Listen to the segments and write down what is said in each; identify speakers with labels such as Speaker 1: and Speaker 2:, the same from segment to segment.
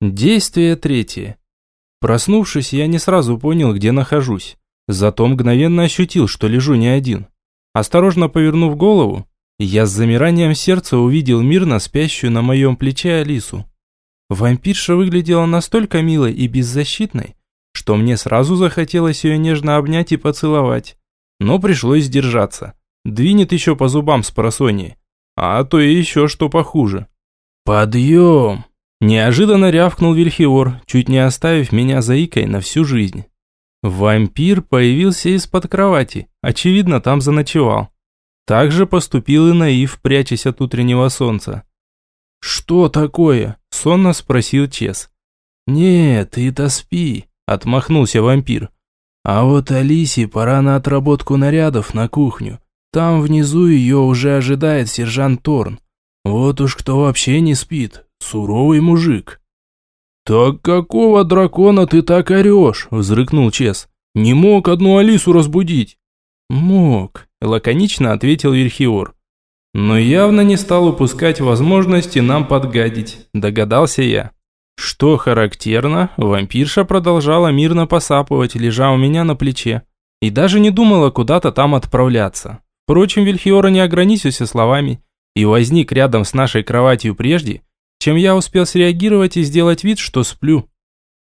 Speaker 1: Действие третье. Проснувшись, я не сразу понял, где нахожусь. Зато мгновенно ощутил, что лежу не один. Осторожно повернув голову, я с замиранием сердца увидел мирно спящую на моем плече Алису. Вампирша выглядела настолько милой и беззащитной, что мне сразу захотелось ее нежно обнять и поцеловать. Но пришлось сдержаться. Двинет еще по зубам с просонья. А то и еще что похуже. «Подъем!» Неожиданно рявкнул Вильхиор, чуть не оставив меня заикой на всю жизнь. Вампир появился из-под кровати, очевидно, там заночевал. Так же поступил и Наив, прячась от утреннего солнца. «Что такое?» – сонно спросил Чес. «Нет, ты-то спи», – отмахнулся вампир. «А вот Алисе пора на отработку нарядов на кухню. Там внизу ее уже ожидает сержант Торн. Вот уж кто вообще не спит, суровый мужик». «Так какого дракона ты так орешь?» – взрыкнул Чес. «Не мог одну Алису разбудить?» «Мог», – лаконично ответил Вильхиор. «Но явно не стал упускать возможности нам подгадить», – догадался я. Что характерно, вампирша продолжала мирно посапывать, лежа у меня на плече, и даже не думала куда-то там отправляться. Впрочем, Вильхиора не ограничился словами и возник рядом с нашей кроватью прежде, чем я успел среагировать и сделать вид, что сплю.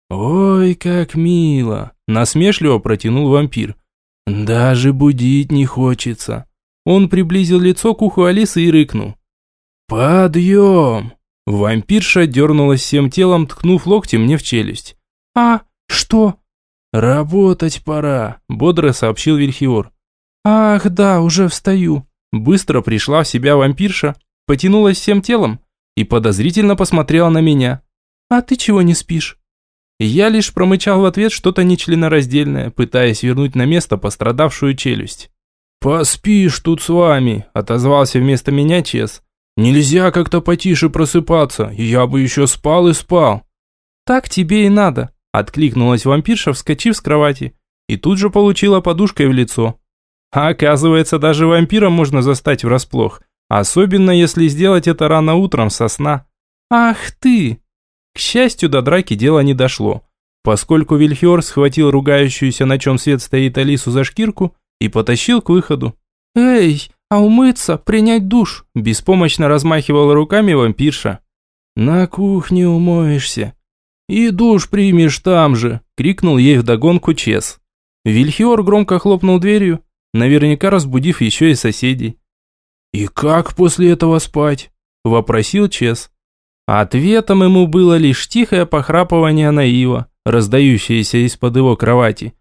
Speaker 1: «Ой, как мило!» – насмешливо протянул вампир. «Даже будить не хочется». Он приблизил лицо к уху Алисы и рыкнул. «Подъем!» Вампирша дернулась всем телом, ткнув локтем мне в челюсть. «А, что?» «Работать пора», – бодро сообщил Вильхиор. «Ах, да, уже встаю». Быстро пришла в себя вампирша, потянулась всем телом и подозрительно посмотрела на меня. «А ты чего не спишь?» Я лишь промычал в ответ что-то нечленораздельное, пытаясь вернуть на место пострадавшую челюсть. «Поспишь тут с вами», – отозвался вместо меня Чес. «Нельзя как-то потише просыпаться, я бы еще спал и спал». «Так тебе и надо», – откликнулась вампирша, вскочив с кровати, и тут же получила подушкой в лицо. А оказывается, даже вампира можно застать врасплох, особенно если сделать это рано утром со сна. «Ах ты!» К счастью, до драки дело не дошло, поскольку Вильхиор схватил ругающуюся, на чем свет стоит Алису за шкирку, и потащил к выходу. «Эй, а умыться, принять душ?» – беспомощно размахивала руками вампирша. «На кухне умоешься». «И душ примешь там же!» – крикнул ей вдогонку Чес. Вильхиор громко хлопнул дверью, наверняка разбудив еще и соседей. «И как после этого спать?» – вопросил Чес. Ответом ему было лишь тихое похрапывание наива, раздающееся из-под его кровати.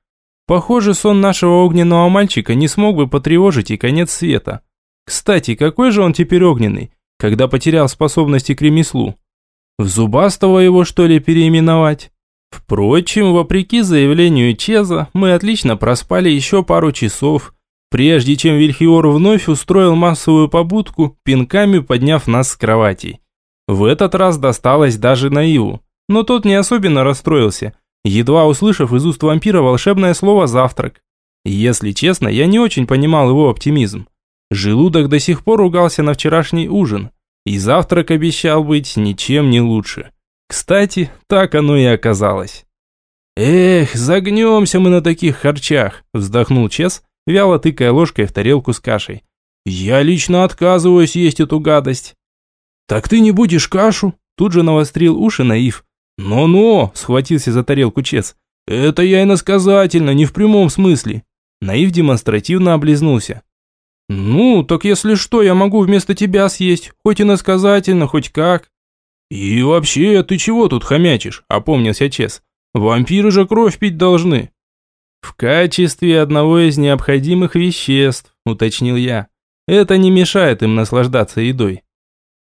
Speaker 1: Похоже, сон нашего огненного мальчика не смог бы потревожить и конец света. Кстати, какой же он теперь огненный, когда потерял способности к ремеслу? В зубастого его что ли переименовать? Впрочем, вопреки заявлению Чеза, мы отлично проспали еще пару часов, прежде чем Вильхиор вновь устроил массовую побудку, пинками подняв нас с кроватей. В этот раз досталось даже Наиву, но тот не особенно расстроился, едва услышав из уст вампира волшебное слово «завтрак». Если честно, я не очень понимал его оптимизм. Желудок до сих пор ругался на вчерашний ужин, и завтрак обещал быть ничем не лучше. Кстати, так оно и оказалось. «Эх, загнемся мы на таких харчах», – вздохнул Чес, вяло тыкая ложкой в тарелку с кашей. «Я лично отказываюсь есть эту гадость». «Так ты не будешь кашу?» Тут же навострил уши Наив. «Но-но!» – схватился за тарелку Чес. «Это я иносказательно, не в прямом смысле». Наив демонстративно облизнулся. «Ну, так если что, я могу вместо тебя съесть, хоть иносказательно, хоть как». «И вообще, ты чего тут хомячишь?» – опомнился Чес. «Вампиры же кровь пить должны». «В качестве одного из необходимых веществ», – уточнил я. «Это не мешает им наслаждаться едой».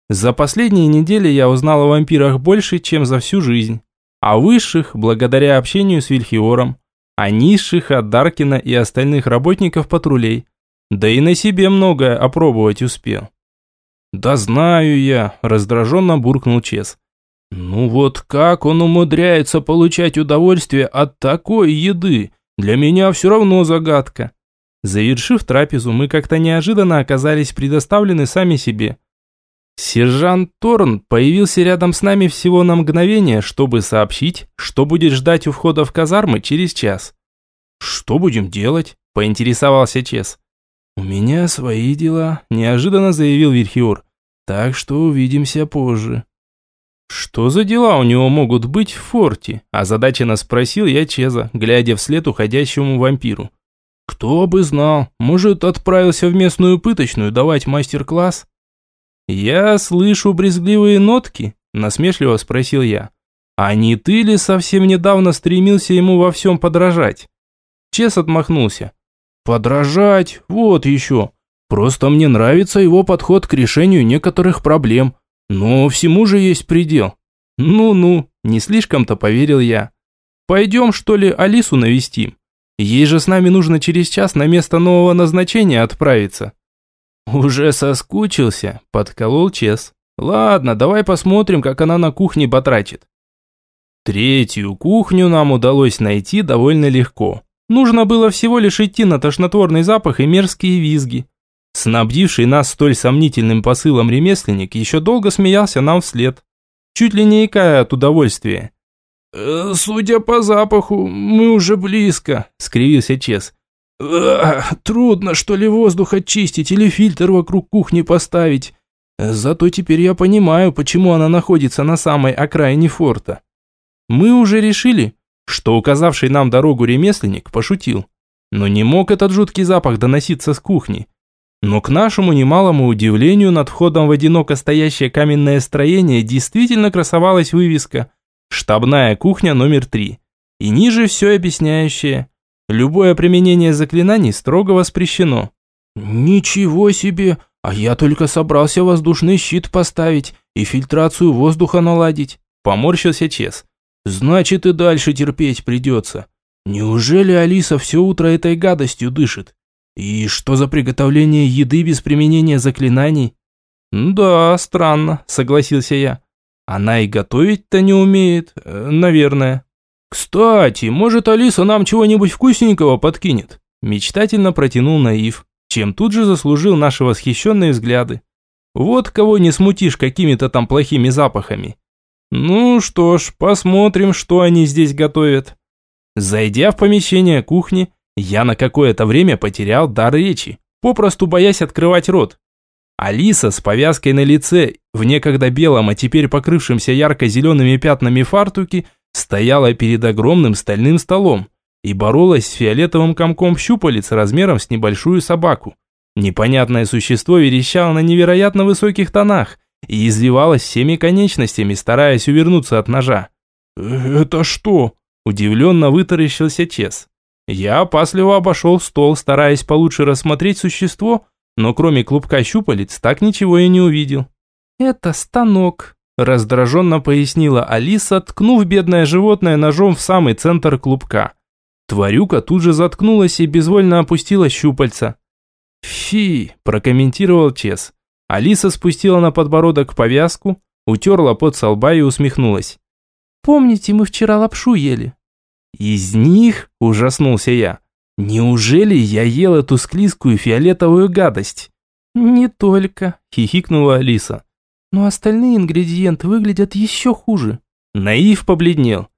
Speaker 1: За последние недели я узнал о вампирах больше, чем за всю жизнь. О высших, благодаря общению с Вильхиором. О низших от Даркина и остальных работников патрулей. Да и на себе многое опробовать успел. «Да знаю я», – раздраженно буркнул Чес. «Ну вот как он умудряется получать удовольствие от такой еды? Для меня все равно загадка». Завершив трапезу, мы как-то неожиданно оказались предоставлены сами себе – Сержант Торн появился рядом с нами всего на мгновение, чтобы сообщить, что будет ждать у входа в казармы через час. «Что будем делать?» – поинтересовался Чес. «У меня свои дела», – неожиданно заявил Вильхиор. «Так что увидимся позже». «Что за дела у него могут быть в форте?» – озадаченно спросил я Чеза, глядя вслед уходящему вампиру. «Кто бы знал, может, отправился в местную пыточную давать мастер-класс?» «Я слышу брезгливые нотки?» – насмешливо спросил я. «А не ты ли совсем недавно стремился ему во всем подражать?» Чес отмахнулся. «Подражать? Вот еще. Просто мне нравится его подход к решению некоторых проблем. Но всему же есть предел». «Ну-ну, не слишком-то поверил я. Пойдем, что ли, Алису навестим? Ей же с нами нужно через час на место нового назначения отправиться». «Уже соскучился», – подколол Чес. «Ладно, давай посмотрим, как она на кухне батрачит». Третью кухню нам удалось найти довольно легко. Нужно было всего лишь идти на тошнотворный запах и мерзкие визги. Снабдивший нас столь сомнительным посылом ремесленник еще долго смеялся нам вслед, чуть ли не икая от удовольствия. «Э, «Судя по запаху, мы уже близко», – скривился Чес. «Трудно, что ли, воздух очистить или фильтр вокруг кухни поставить. Зато теперь я понимаю, почему она находится на самой окраине форта. Мы уже решили, что указавший нам дорогу ремесленник пошутил. Но не мог этот жуткий запах доноситься с кухни. Но к нашему немалому удивлению над входом в одиноко стоящее каменное строение действительно красовалась вывеска «Штабная кухня номер три». И ниже все объясняющее – Любое применение заклинаний строго воспрещено. Ничего себе! А я только собрался воздушный щит поставить и фильтрацию воздуха наладить. Поморщился Чес. Значит и дальше терпеть придется. Неужели Алиса все утро этой гадостью дышит? И что за приготовление еды без применения заклинаний? Да, странно, согласился я. Она и готовить-то не умеет, э, наверное. «Кстати, может, Алиса нам чего-нибудь вкусненького подкинет?» Мечтательно протянул Наив, чем тут же заслужил наши восхищенные взгляды. «Вот кого не смутишь какими-то там плохими запахами». «Ну что ж, посмотрим, что они здесь готовят». Зайдя в помещение кухни, я на какое-то время потерял дар речи, попросту боясь открывать рот. Алиса с повязкой на лице, в некогда белом, а теперь покрывшемся ярко-зелеными пятнами фартуки – стояла перед огромным стальным столом и боролась с фиолетовым комком щупалец размером с небольшую собаку. Непонятное существо верещало на невероятно высоких тонах и извивалось всеми конечностями, стараясь увернуться от ножа. «Это что?» – удивленно вытаращился Чес. Я опасливо обошел стол, стараясь получше рассмотреть существо, но кроме клубка щупалец так ничего и не увидел. «Это станок», Раздраженно пояснила Алиса, ткнув бедное животное ножом в самый центр клубка. Тварюка тут же заткнулась и безвольно опустила щупальца. «Фи!» – прокомментировал Чес. Алиса спустила на подбородок повязку, утерла под со и усмехнулась. «Помните, мы вчера лапшу ели?» «Из них?» – ужаснулся я. «Неужели я ел эту склизкую фиолетовую гадость?» «Не только», – хихикнула Алиса. Но остальные ингредиенты выглядят еще хуже. Наив побледнел.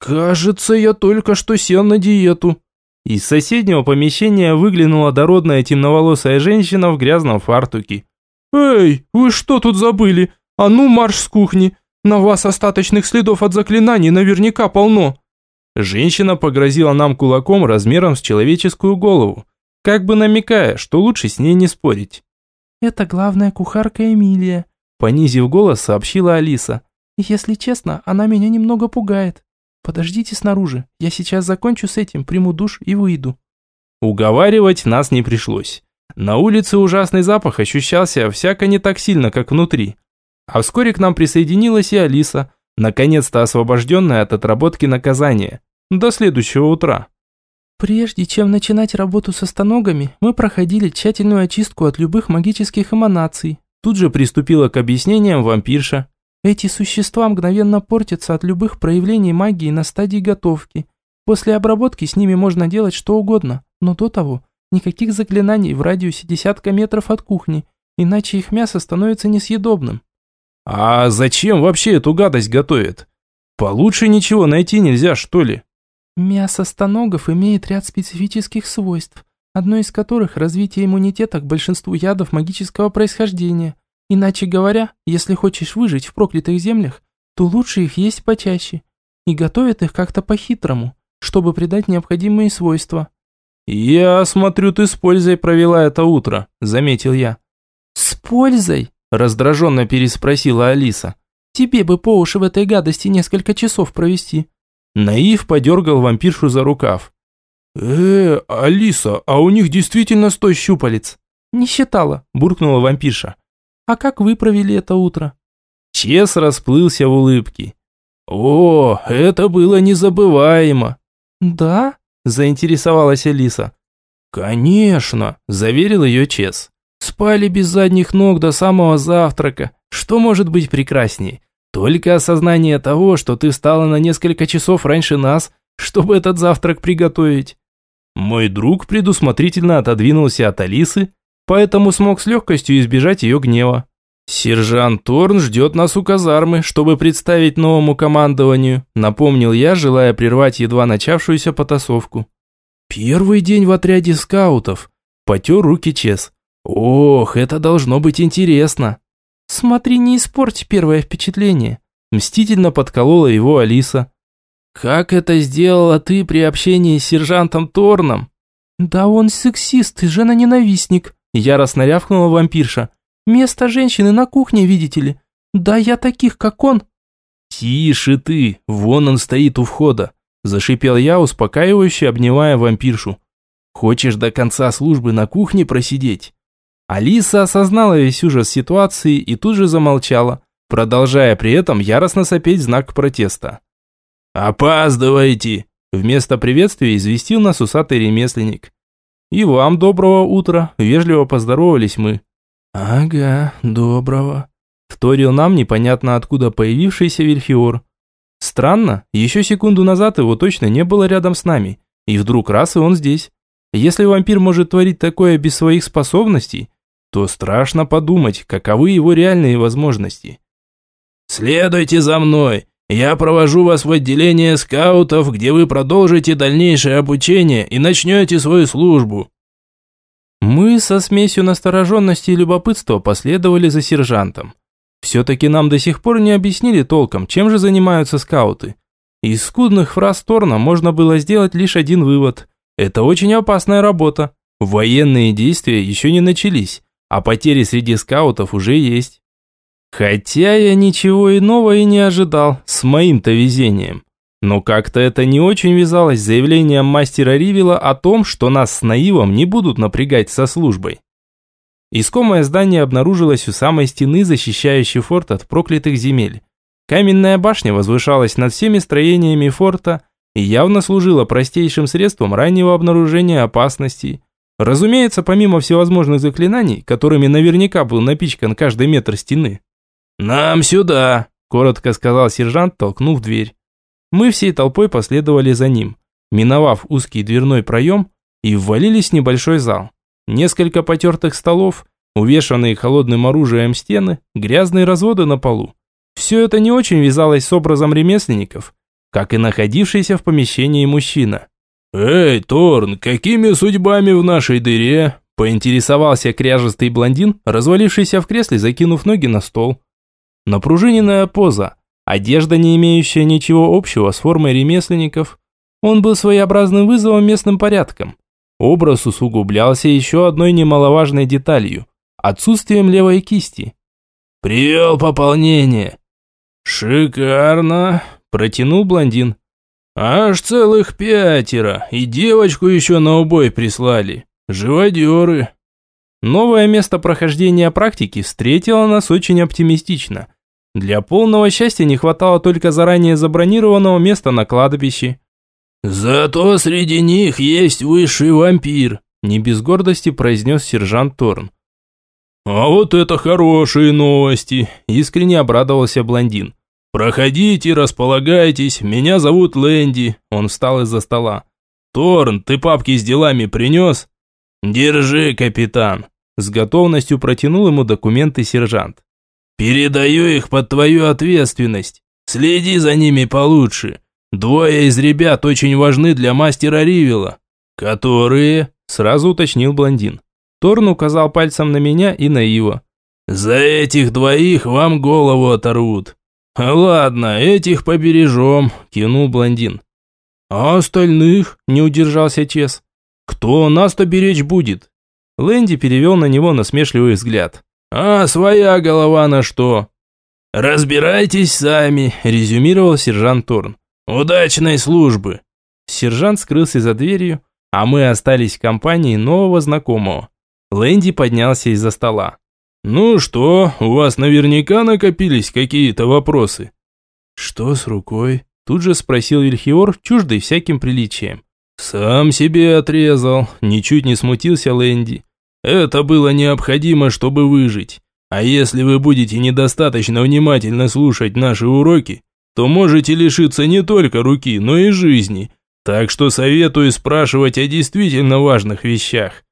Speaker 1: «Кажется, я только что сел на диету». Из соседнего помещения выглянула дородная темноволосая женщина в грязном фартуке. «Эй, вы что тут забыли? А ну марш с кухни! На вас остаточных следов от заклинаний наверняка полно!» Женщина погрозила нам кулаком размером с человеческую голову, как бы намекая, что лучше с ней не спорить. «Это главная кухарка Эмилия. Понизив голос, сообщила Алиса. «Если честно, она меня немного пугает. Подождите снаружи, я сейчас закончу с этим, приму душ и выйду». Уговаривать нас не пришлось. На улице ужасный запах ощущался всяко не так сильно, как внутри. А вскоре к нам присоединилась и Алиса, наконец-то освобожденная от отработки наказания. До следующего утра. Прежде чем начинать работу со станогами, мы проходили тщательную очистку от любых магических эманаций, Тут же приступила к объяснениям вампирша. Эти существа мгновенно портятся от любых проявлений магии на стадии готовки. После обработки с ними можно делать что угодно, но до того никаких заклинаний в радиусе десятка метров от кухни, иначе их мясо становится несъедобным. А зачем вообще эту гадость готовят? Получше ничего найти нельзя, что ли?
Speaker 2: Мясо станогов имеет ряд специфических свойств, одно из которых – развитие иммунитета к большинству ядов магического происхождения. Иначе говоря, если хочешь выжить в проклятых землях, то лучше их есть почаще. И готовят их как-то по-хитрому, чтобы придать необходимые свойства.
Speaker 1: «Я смотрю, ты с пользой провела это утро», – заметил я.
Speaker 2: «С пользой?» – раздраженно переспросила Алиса. «Тебе бы по уши в этой гадости несколько часов провести».
Speaker 1: Наив подергал вампиршу за рукав. «Э, Алиса, а у них действительно сто щупалец?»
Speaker 2: «Не считала», – буркнула вампирша. «А как вы провели это утро?»
Speaker 1: Чес расплылся в улыбке. «О, это было незабываемо!»
Speaker 2: «Да?» – заинтересовалась Алиса.
Speaker 1: «Конечно!» – заверил ее Чес. «Спали без задних ног до самого завтрака. Что может быть прекрасней? Только осознание того, что ты встала на несколько часов раньше нас, чтобы этот завтрак приготовить». Мой друг предусмотрительно отодвинулся от Алисы, поэтому смог с легкостью избежать ее гнева. «Сержант Торн ждет нас у казармы, чтобы представить новому командованию», напомнил я, желая прервать едва начавшуюся потасовку. «Первый день в отряде скаутов», потер руки Чес. «Ох, это должно быть интересно».
Speaker 2: «Смотри, не испорть первое впечатление»,
Speaker 1: мстительно подколола его Алиса.
Speaker 2: «Как это сделала ты при общении с сержантом Торном?» «Да он сексист и жена-ненавистник», яростно рявкнула вампирша. Место женщины на кухне, видите ли. Да я таких, как он».
Speaker 1: «Тише ты, вон он стоит у входа», – зашипел я, успокаивающе обнимая вампиршу. «Хочешь до конца службы на кухне просидеть?» Алиса осознала весь ужас ситуации и тут же замолчала, продолжая при этом яростно сопеть знак протеста. «Опаздывайте!» – вместо приветствия известил нас усатый ремесленник. «И вам доброго утра!» – вежливо поздоровались мы.
Speaker 2: «Ага, доброго», –
Speaker 1: вторил нам непонятно откуда появившийся Вильфиор. Странно, еще секунду назад его точно не было рядом с нами, и вдруг раз и он здесь. Если вампир может творить такое без своих способностей, то страшно подумать, каковы его реальные возможности. «Следуйте за мной, я провожу вас в отделение скаутов, где вы продолжите дальнейшее обучение и начнете свою службу», мы со смесью настороженности и любопытства последовали за сержантом. Все-таки нам до сих пор не объяснили толком, чем же занимаются скауты. Из скудных фраз Торна можно было сделать лишь один вывод. Это очень опасная работа. Военные действия еще не начались, а потери среди скаутов уже есть. Хотя я ничего иного и не ожидал, с моим-то везением. Но как-то это не очень вязалось с заявлением мастера Ривила о том, что нас с Наивом не будут напрягать со службой. Искомое здание обнаружилось у самой стены, защищающей форт от проклятых земель. Каменная башня возвышалась над всеми строениями форта и явно служила простейшим средством раннего обнаружения опасностей. Разумеется, помимо всевозможных заклинаний, которыми наверняка был напичкан каждый метр стены. «Нам сюда!» – коротко сказал сержант, толкнув дверь. Мы всей толпой последовали за ним, миновав узкий дверной проем и ввалились в небольшой зал. Несколько потертых столов, увешанные холодным оружием стены, грязные разводы на полу. Все это не очень вязалось с образом ремесленников, как и находившийся в помещении мужчина. «Эй, Торн, какими судьбами в нашей дыре?» поинтересовался кряжестый блондин, развалившийся в кресле, закинув ноги на стол. Напружиненная поза, Одежда, не имеющая ничего общего с формой ремесленников, он был своеобразным вызовом местным порядком. Образ усугублялся еще одной немаловажной деталью – отсутствием левой кисти. «Привел пополнение». «Шикарно», – протянул блондин. «Аж целых пятеро, и девочку еще на убой прислали. Живодеры». Новое место прохождения практики встретило нас очень оптимистично – для полного счастья не хватало только заранее забронированного места на кладбище. «Зато среди них есть высший вампир», – не без гордости произнес сержант Торн. «А вот это хорошие новости!» – искренне обрадовался блондин. «Проходите, располагайтесь, меня зовут Лэнди», – он встал из-за стола. «Торн, ты папки с делами принес?» «Держи, капитан», – с готовностью протянул ему документы сержант.
Speaker 3: Передаю их под твою ответственность. Следи за ними получше. Двое из ребят очень важны для мастера Ривела. Которые?
Speaker 1: Сразу уточнил блондин. Торн указал пальцем на меня и на Ива.
Speaker 3: «За этих двоих вам голову оторвут». «Ладно, этих побережем», – кинул блондин. «А остальных?» – не удержался Чес. «Кто нас-то беречь будет?» Лэнди перевел на него насмешливый взгляд. «А своя голова на что?» «Разбирайтесь сами», – резюмировал сержант Торн. «Удачной службы!» Сержант скрылся за дверью, а мы остались в компании нового знакомого. Лэнди поднялся из-за стола. «Ну что, у вас наверняка накопились какие-то вопросы?» «Что с рукой?» Тут же спросил Вильхиор, чуждый всяким приличием. «Сам себе отрезал», ничуть не смутился Лэнди. «Это было необходимо, чтобы выжить. А если вы будете недостаточно внимательно слушать наши уроки, то можете лишиться не только руки, но и жизни. Так что советую спрашивать о действительно важных вещах».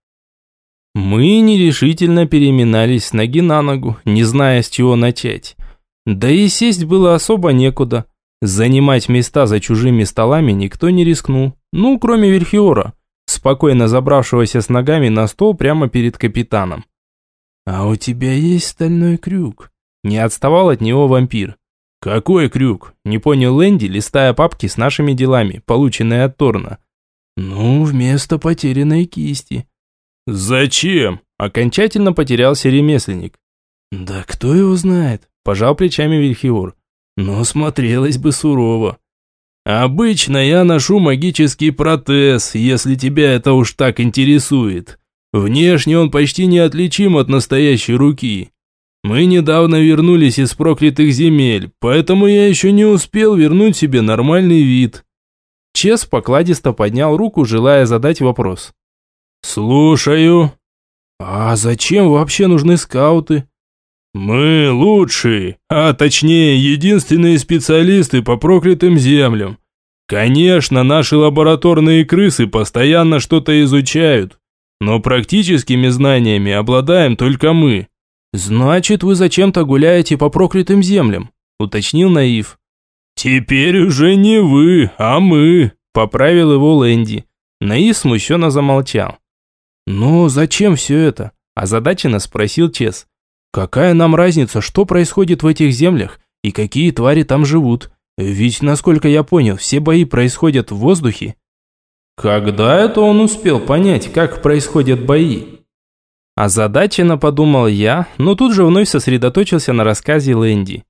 Speaker 3: Мы нерешительно переминались с ноги на ногу, не зная, с чего начать. Да и сесть было особо некуда. Занимать места за чужими столами никто не рискнул. Ну, кроме Верхиора, спокойно забравшегося с ногами на стол прямо перед капитаном. «А у тебя есть стальной крюк?» Не отставал от него вампир. «Какой крюк?» – не понял Лэнди, листая папки с нашими делами, полученные от Торна. «Ну, вместо потерянной кисти». «Зачем?» – окончательно потерялся ремесленник. «Да кто его знает?» – пожал плечами Вильхиор. «Но смотрелось бы сурово». «Обычно я ношу магический протез, если тебя это уж так интересует. Внешне он почти неотличим от настоящей руки. Мы недавно вернулись из проклятых земель, поэтому я еще не успел вернуть себе нормальный вид». Чес покладисто поднял руку, желая задать вопрос. «Слушаю». «А зачем вообще нужны скауты?» «Мы лучшие, а точнее единственные специалисты по проклятым землям. Конечно, наши лабораторные крысы постоянно что-то изучают, но практическими знаниями обладаем только мы. «Значит, вы зачем-то гуляете по проклятым землям», – уточнил Наив. «Теперь уже не вы, а мы», – поправил его Лэнди. Наив смущенно замолчал. «Ну, зачем все это?» – озадаченно спросил Чес. «Какая нам разница, что происходит в этих землях и какие твари там живут? Ведь, насколько я понял, все бои происходят в воздухе». Когда это он успел понять, как происходят бои? Озадаченно подумал я, но тут же вновь сосредоточился на рассказе Лэнди.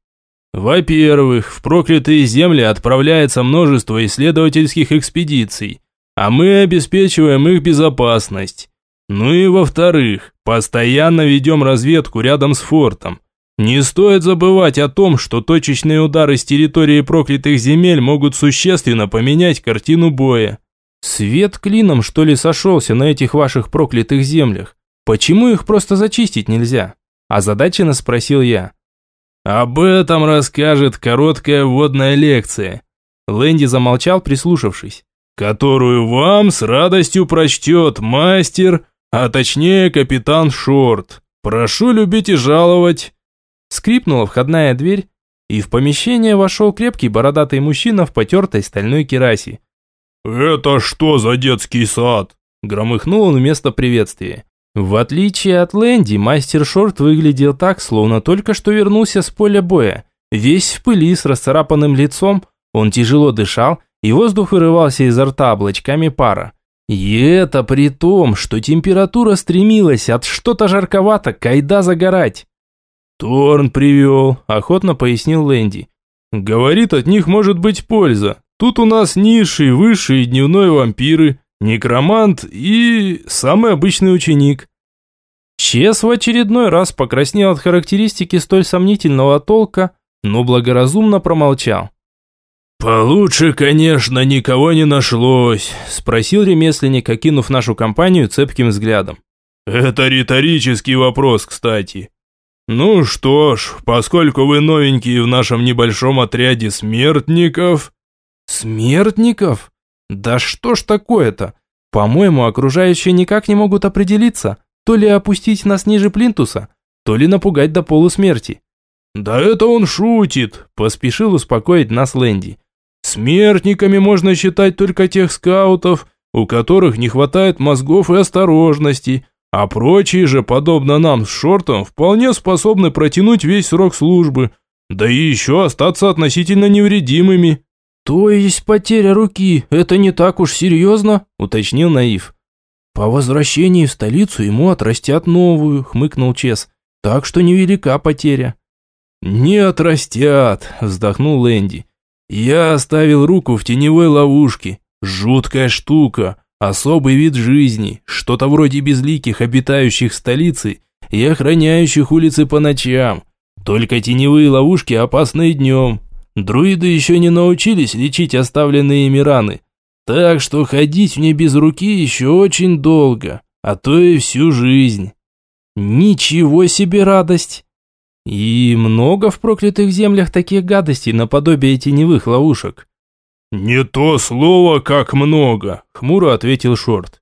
Speaker 3: Во-первых, в проклятые земли отправляется множество исследовательских экспедиций, а мы обеспечиваем их безопасность. Ну и во-вторых, постоянно ведем разведку рядом с фортом. Не стоит забывать о том, что точечные удары с территории проклятых земель могут существенно поменять картину боя. Свет клином, что ли, сошелся на этих ваших проклятых землях? Почему их просто зачистить нельзя? Озадаченно спросил я. Об этом расскажет короткая вводная лекция. Лэнди замолчал, прислушавшись. Которую вам с радостью прочтет мастер, а точнее капитан Шорт. Прошу любить и жаловать. Скрипнула входная дверь, и в помещение вошел крепкий бородатый мужчина в потертой стальной керасе. «Это что за детский сад?» Громыхнул он вместо приветствия. В отличие от Лэнди, мастер Шорт выглядел так, словно только что вернулся с поля боя. Весь в пыли с расцарапанным лицом, он тяжело дышал, и воздух вырывался изо рта облачками пара. И это при том, что температура стремилась от что-то жарковато кайда загорать. «Торн привел», – охотно пояснил Лэнди. «Говорит, от них может быть польза. Тут у нас низший, высший дневной вампиры, некромант и самый обычный ученик. Чес в очередной раз покраснел от характеристики столь сомнительного толка, но благоразумно промолчал. «Получше, конечно, никого не нашлось», – спросил ремесленник, окинув нашу компанию цепким взглядом. «Это риторический вопрос, кстати. Ну что ж, поскольку вы новенькие в нашем небольшом отряде смертников...» «Смертников? Да что ж такое-то? По-моему, окружающие никак не могут определиться, то ли опустить нас ниже плинтуса, то ли напугать до полусмерти. «Да это он шутит», – поспешил успокоить нас Лэнди. «Смертниками можно считать только тех скаутов, у которых не хватает мозгов и осторожности, а прочие же, подобно нам с Шортом, вполне способны протянуть весь срок службы, да и еще остаться относительно невредимыми».
Speaker 1: «То есть потеря руки, это не так уж серьезно?» – уточнил Наив. «По возвращении в столицу ему отрастят новую», – хмыкнул Чес. «Так что невелика потеря».
Speaker 3: «Не отрастят», – вздохнул Лэнди. «Я оставил руку в теневой ловушке. Жуткая штука, особый вид жизни, что-то вроде безликих обитающих столицы и охраняющих улицы по ночам. Только теневые ловушки опасны днем. Друиды еще не научились лечить оставленные ими раны. Так что ходить мне без руки еще очень долго, а то и всю жизнь».
Speaker 1: «Ничего себе радость!» И много в проклятых землях таких гадостей наподобие теневых ловушек.
Speaker 3: «Не то слово, как много», – хмуро ответил Шорт.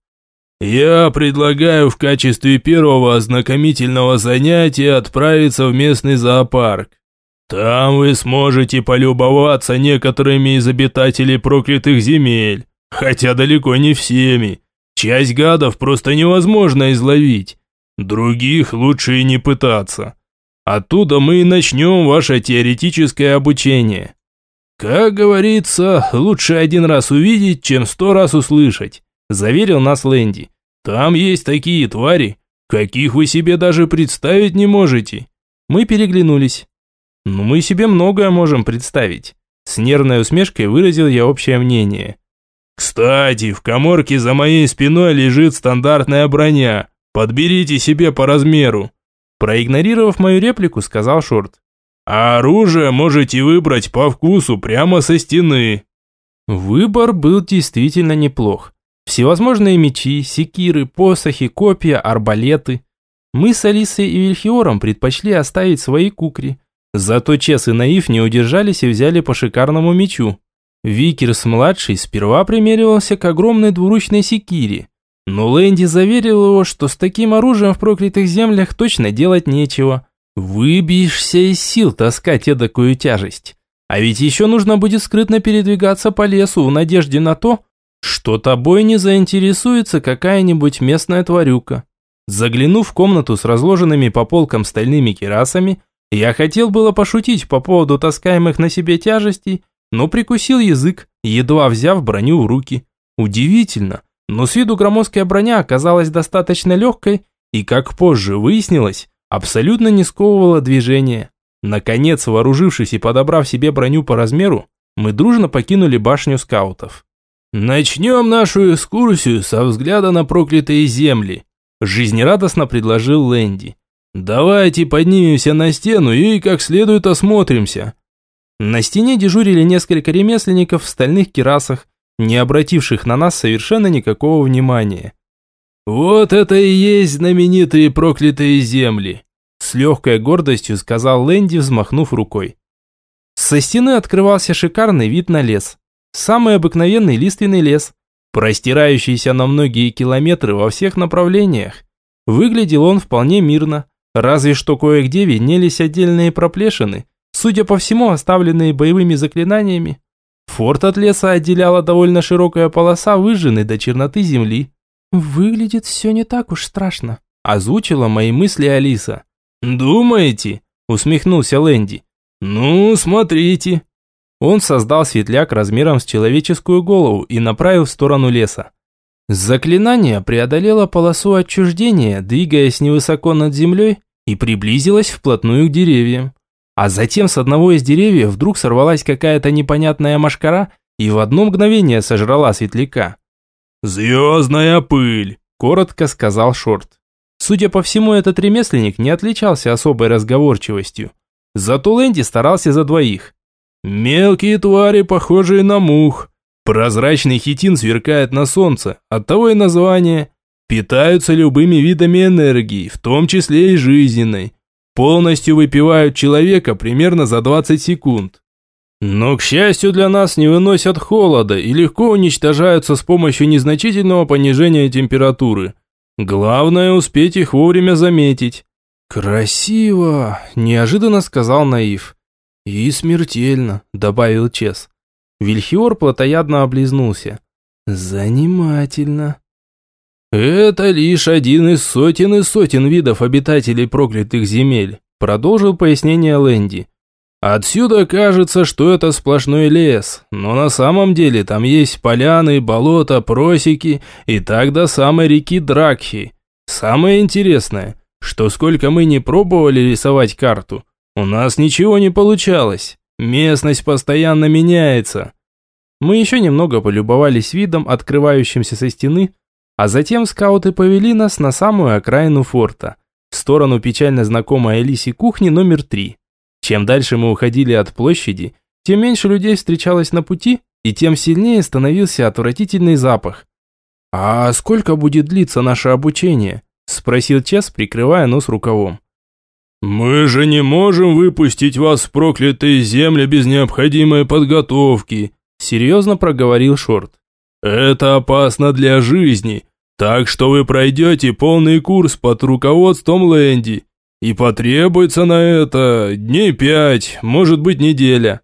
Speaker 3: «Я предлагаю в качестве первого ознакомительного занятия отправиться в местный зоопарк. Там вы сможете полюбоваться некоторыми из обитателей проклятых земель, хотя далеко не всеми. Часть гадов просто невозможно изловить, других лучше и не пытаться. Оттуда мы и начнем ваше теоретическое обучение. Как говорится, лучше один раз увидеть, чем сто раз услышать, заверил нас Лэнди. Там есть такие твари, каких вы себе даже представить не можете.
Speaker 1: Мы переглянулись. Ну, мы себе многое можем представить. С нервной усмешкой выразил я общее мнение.
Speaker 3: Кстати, в коморке за моей спиной лежит стандартная броня. Подберите себе по размеру.
Speaker 1: Проигнорировав мою реплику, сказал Шорт.
Speaker 3: «А оружие можете выбрать по вкусу прямо со стены».
Speaker 1: Выбор был действительно неплох. Всевозможные мечи, секиры, посохи, копья, арбалеты. Мы с Алисой и Вильхиором предпочли оставить свои кукри. Зато Чес и Наив не удержались и взяли по шикарному мечу. Викерс-младший сперва примеривался к огромной двуручной секире, но Лэнди заверил его, что с таким оружием в проклятых землях точно делать нечего. Выбьешься из сил таскать эдакую тяжесть. А ведь еще нужно будет скрытно передвигаться по лесу в надежде на то, что тобой не заинтересуется какая-нибудь местная тварюка. Заглянув в комнату с разложенными по полкам стальными керасами, я хотел было пошутить по поводу таскаемых на себе тяжестей, но прикусил язык, едва взяв броню в руки. Удивительно, но с виду громоздкая броня оказалась достаточно легкой и, как позже выяснилось, абсолютно не сковывала движение. Наконец, вооружившись и подобрав себе броню по размеру, мы дружно покинули башню скаутов.
Speaker 3: «Начнем нашу экскурсию со взгляда на проклятые земли», жизнерадостно предложил Лэнди. «Давайте поднимемся на стену и как следует осмотримся».
Speaker 1: На стене дежурили несколько ремесленников в стальных кирасах не обративших на нас совершенно никакого внимания.
Speaker 3: «Вот это и есть знаменитые проклятые земли!» С легкой гордостью сказал Лэнди, взмахнув рукой.
Speaker 1: Со стены открывался шикарный вид на лес. Самый обыкновенный лиственный лес, простирающийся на многие километры во всех направлениях. Выглядел он вполне мирно, разве что кое-где виднелись отдельные проплешины, судя по всему оставленные боевыми заклинаниями. Форт от леса отделяла довольно широкая полоса выжженной до черноты земли.
Speaker 2: «Выглядит все не так уж страшно», –
Speaker 1: озвучила мои мысли Алиса.
Speaker 3: «Думаете?» – усмехнулся Лэнди. «Ну, смотрите».
Speaker 1: Он создал светляк размером с человеческую голову и направил в сторону леса. Заклинание преодолело полосу отчуждения, двигаясь невысоко над землей, и приблизилось вплотную к деревьям. А затем с одного из деревьев вдруг сорвалась какая-то непонятная машкара и в одно мгновение сожрала светляка.
Speaker 3: «Звездная пыль», – коротко сказал Шорт.
Speaker 1: Судя по всему, этот ремесленник не отличался особой разговорчивостью. Зато Лэнди старался за двоих.
Speaker 3: «Мелкие твари, похожие на мух. Прозрачный хитин сверкает на солнце, оттого и название. Питаются любыми видами энергии, в том числе и жизненной полностью выпивают человека примерно за 20 секунд. Но, к счастью для нас, не выносят холода и легко уничтожаются с помощью незначительного понижения температуры. Главное успеть их вовремя заметить.
Speaker 1: «Красиво!» – неожиданно сказал Наив. «И смертельно», – добавил Чес. Вильхиор плотоядно облизнулся. «Занимательно». «Это лишь один из сотен и сотен видов обитателей проклятых земель», – продолжил пояснение Лэнди. «Отсюда кажется, что это сплошной лес, но на самом деле там есть поляны, болота, просеки и так до самой реки Дракхи. Самое интересное, что сколько мы не пробовали рисовать карту, у нас ничего не получалось. Местность постоянно меняется. Мы еще немного полюбовались видом, открывающимся со стены, а затем скауты повели нас на самую окраину форта, в сторону печально знакомой Алисе кухни номер три. Чем дальше мы уходили от площади, тем меньше людей встречалось на пути, и тем сильнее становился отвратительный запах. «А сколько будет длиться наше обучение?» Спросил Чес, прикрывая нос рукавом.
Speaker 3: «Мы же не можем выпустить вас в проклятые земли без необходимой подготовки», серьезно проговорил Шорт. «Это опасно для жизни, так что вы пройдете полный курс под руководством Лэнди, и потребуется на это дней пять, может быть неделя».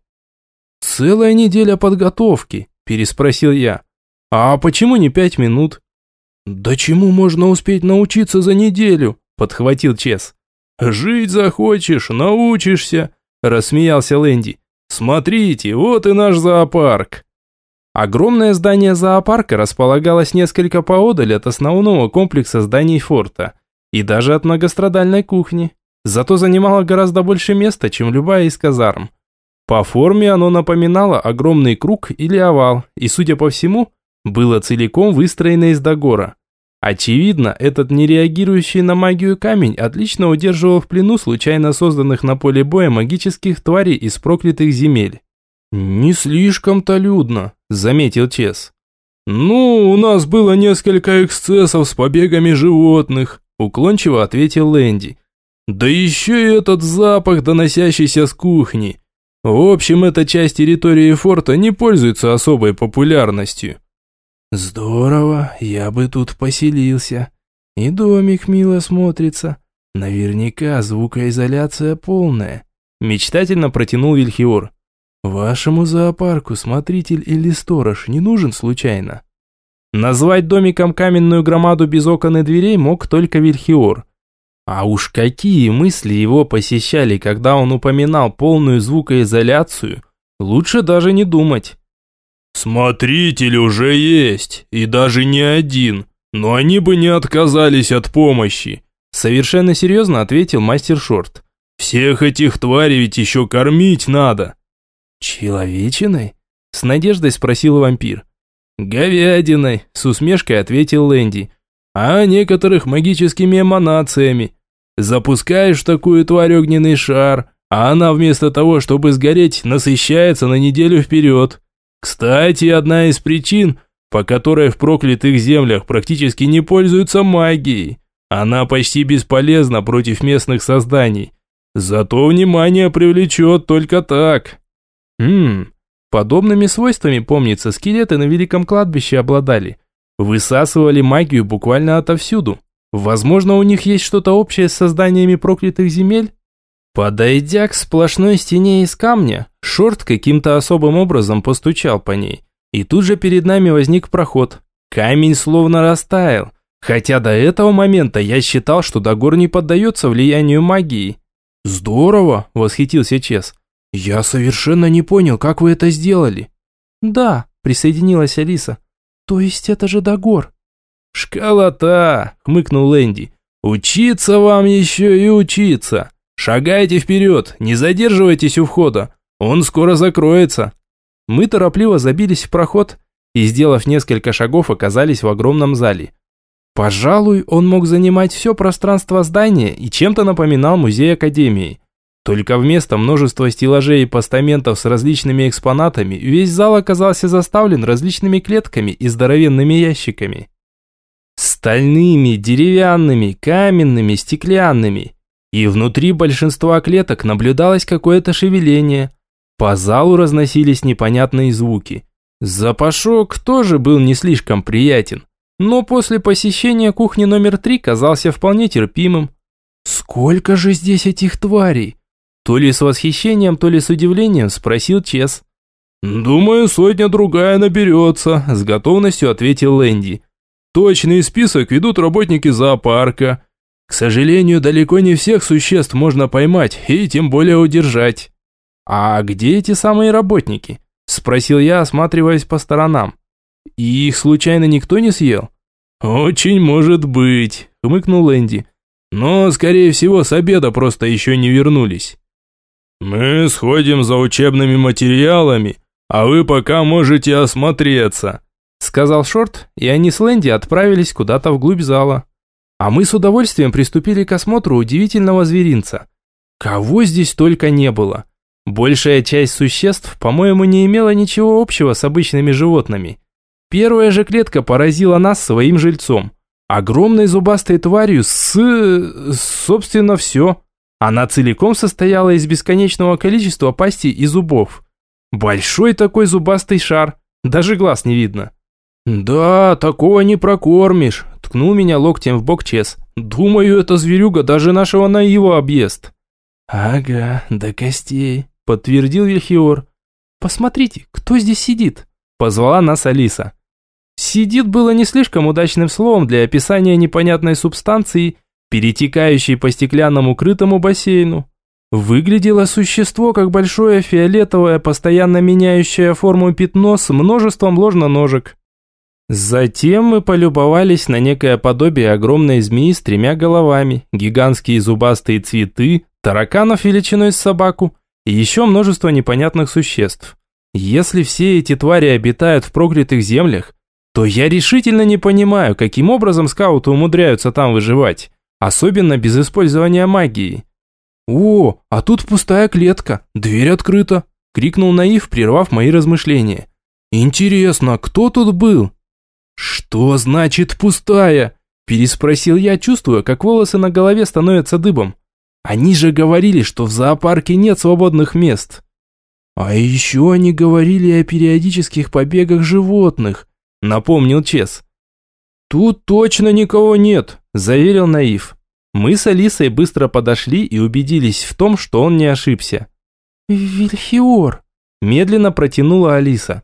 Speaker 1: «Целая неделя подготовки», переспросил я. «А почему не пять минут?» «Да чему можно успеть научиться за неделю?» – подхватил Чес. «Жить захочешь, научишься», – рассмеялся Лэнди. «Смотрите, вот и наш зоопарк». Огромное здание зоопарка располагалось несколько поодаль от основного комплекса зданий форта и даже от многострадальной кухни. Зато занимало гораздо больше места, чем любая из казарм. По форме оно напоминало огромный круг или овал, и, судя по всему, было целиком выстроено из Дагора. Очевидно, этот нереагирующий на магию камень отлично удерживал в плену случайно созданных на поле боя магических тварей из проклятых земель. «Не слишком-то людно», – заметил Чес. «Ну, у нас было несколько эксцессов с побегами животных», – уклончиво ответил Лэнди. «Да еще и этот запах, доносящийся с кухни. В общем, эта часть территории форта не пользуется особой популярностью». «Здорово, я бы тут поселился. И домик мило смотрится. Наверняка звукоизоляция полная», – мечтательно протянул Вильхиор. «Вашему зоопарку смотритель или сторож не нужен случайно?» Назвать домиком каменную громаду без окон и дверей мог только Вильхиор. А уж какие мысли его посещали, когда он упоминал полную звукоизоляцию, лучше даже не думать.
Speaker 3: «Смотритель уже есть, и даже не один, но они бы не отказались от помощи»,
Speaker 1: совершенно серьезно ответил мастер Шорт.
Speaker 3: «Всех этих тварей ведь еще кормить надо».
Speaker 1: «Человечиной?» С надеждой спросил вампир. «Говядиной», с усмешкой ответил Лэнди. «А некоторых магическими эманациями. Запускаешь такую тварь огненный шар, а она вместо того, чтобы сгореть, насыщается на неделю вперед. Кстати, одна из причин, по которой в проклятых землях практически не пользуются магией. Она почти бесполезна против местных созданий. Зато внимание привлечет только так. Хм, подобными свойствами, помнится, скелеты на великом кладбище обладали. Высасывали магию буквально отовсюду. Возможно, у них есть что-то общее с созданиями проклятых земель? Подойдя к сплошной стене из камня, Шорт каким-то особым образом постучал по ней. И тут же перед нами возник проход. Камень словно растаял. Хотя до этого момента я считал, что Дагор не поддается влиянию магии. «Здорово!» – восхитился Чес. «Я совершенно не понял, как вы это сделали».
Speaker 2: «Да», – присоединилась Алиса. «То есть это же Дагор?»
Speaker 3: «Школота!» – хмыкнул Лэнди. «Учиться вам еще и учиться! Шагайте вперед, не задерживайтесь у входа, он скоро закроется.
Speaker 1: Мы торопливо забились в проход и, сделав несколько шагов, оказались в огромном зале. Пожалуй, он мог занимать все пространство здания и чем-то напоминал музей Академии. Только вместо множества стеллажей и постаментов с различными экспонатами, весь зал оказался заставлен различными клетками и здоровенными ящиками. Стальными, деревянными, каменными, стеклянными. И внутри большинства клеток наблюдалось какое-то шевеление – по залу разносились непонятные звуки. Запашок тоже был не слишком приятен, но после посещения кухни номер три казался вполне терпимым. Сколько же здесь этих тварей? То ли с восхищением, то ли с удивлением спросил Чес. «Думаю, сотня-другая наберется», – с готовностью ответил Лэнди. «Точный список ведут работники зоопарка. К сожалению, далеко не всех существ можно поймать и тем более удержать». «А где эти самые работники?» – спросил я, осматриваясь по сторонам. «И их случайно никто не съел?» «Очень может быть», – хмыкнул Лэнди. «Но, скорее всего, с обеда просто еще не вернулись». «Мы сходим за учебными материалами а вы пока можете осмотреться», сказал Шорт, и они с Лэнди отправились куда-то вглубь зала. А мы с удовольствием приступили к осмотру удивительного зверинца. Кого здесь только не было. Большая часть существ, по-моему, не имела ничего общего с обычными животными. Первая же клетка поразила нас своим жильцом. Огромной зубастой тварью с... собственно, все. Она целиком состояла из бесконечного количества пастей и зубов. Большой такой зубастый шар, даже глаз не видно. «Да, такого не прокормишь», – ткнул меня локтем в бок Чес. «Думаю, эта зверюга даже нашего наива объест». «Ага, до костей», – подтвердил Вильхиор. «Посмотрите, кто здесь сидит?» – позвала нас Алиса. «Сидит» было не слишком удачным словом для описания непонятной субстанции, перетекающей по стеклянному крытому бассейну. Выглядело существо как большое фиолетовое, постоянно меняющее форму пятно с множеством ложноножек. Затем мы полюбовались на некое подобие огромной змеи с тремя головами, гигантские зубастые цветы, тараканов величиной с собаку и еще множество непонятных существ. Если все эти твари обитают в проклятых землях, то я решительно не понимаю, каким образом скауты умудряются там выживать, особенно без использования магии. «О, а тут пустая клетка, дверь открыта!» – крикнул Наив, прервав мои размышления. «Интересно, кто тут был?» «Что значит пустая?» – переспросил я, чувствуя, как волосы на голове становятся дыбом. «Они же говорили, что в зоопарке нет свободных мест». «А еще они говорили о периодических побегах животных», – напомнил Чес. «Тут точно никого нет», – заверил Наив. Мы с Алисой быстро подошли и убедились в том, что он не ошибся.
Speaker 2: «Вильхиор», – медленно протянула Алиса.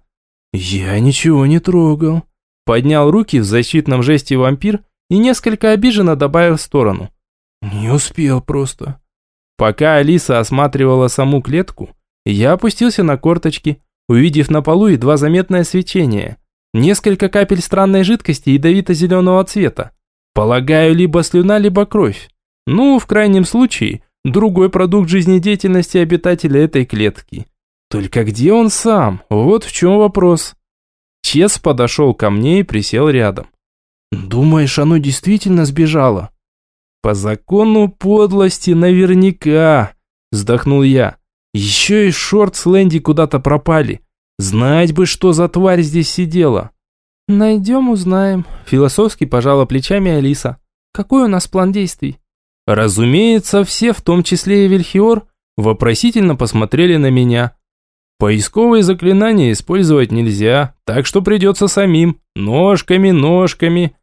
Speaker 1: «Я ничего не трогал», – поднял руки в защитном жесте вампир и несколько обиженно добавил в сторону. «Не успел просто». Пока Алиса осматривала саму клетку, я опустился на корточки, увидев на полу едва заметное свечение. Несколько капель странной жидкости ядовито-зеленого цвета. Полагаю, либо слюна, либо кровь. Ну, в крайнем случае, другой продукт жизнедеятельности обитателя этой клетки. Только где он сам? Вот в чем вопрос. Чес подошел ко мне и присел рядом. «Думаешь, оно действительно сбежало?» «По закону подлости наверняка», – вздохнул я. «Еще и Шорт с Лэнди куда-то пропали. Знать бы, что за тварь здесь сидела».
Speaker 2: «Найдем, узнаем», – философски пожала плечами Алиса. «Какой у нас план действий?»
Speaker 1: Разумеется, все, в том числе и Вильхиор, вопросительно посмотрели на меня. Поисковые заклинания использовать нельзя, так что придется самим, ножками, ножками.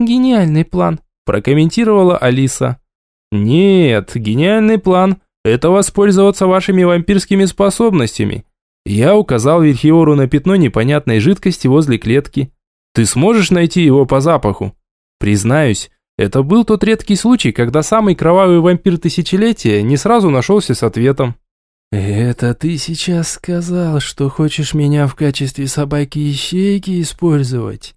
Speaker 2: «Гениальный план», – прокомментировала Алиса.
Speaker 1: «Нет, гениальный план – это воспользоваться вашими вампирскими способностями». Я указал Вильхиору на пятно непонятной жидкости возле клетки. Ты сможешь найти его по запаху? Признаюсь, это был тот редкий случай, когда самый кровавый вампир тысячелетия не сразу нашелся с ответом.
Speaker 2: «Это ты сейчас сказал, что хочешь меня в качестве собаки-ищейки использовать?»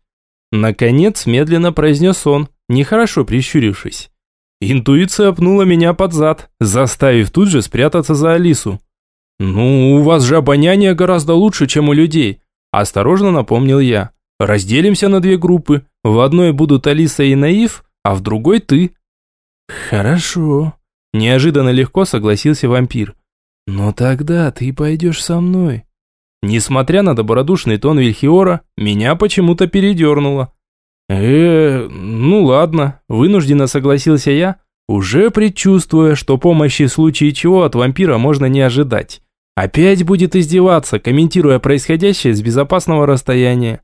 Speaker 1: Наконец, медленно произнес он, нехорошо прищурившись. Интуиция пнула меня под зад, заставив тут же спрятаться за Алису. «Ну, у вас же обоняние гораздо лучше, чем у людей», – осторожно напомнил я. Разделимся на две группы. В одной будут Алиса и Наив, а в другой ты».
Speaker 2: «Хорошо», – неожиданно легко согласился вампир. «Но тогда ты пойдешь со мной».
Speaker 1: Несмотря на добродушный тон Вильхиора, меня почему-то передернуло. э ну ладно», – вынужденно согласился я, уже предчувствуя, что помощи в случае чего от вампира можно не ожидать. Опять будет издеваться, комментируя происходящее с безопасного расстояния.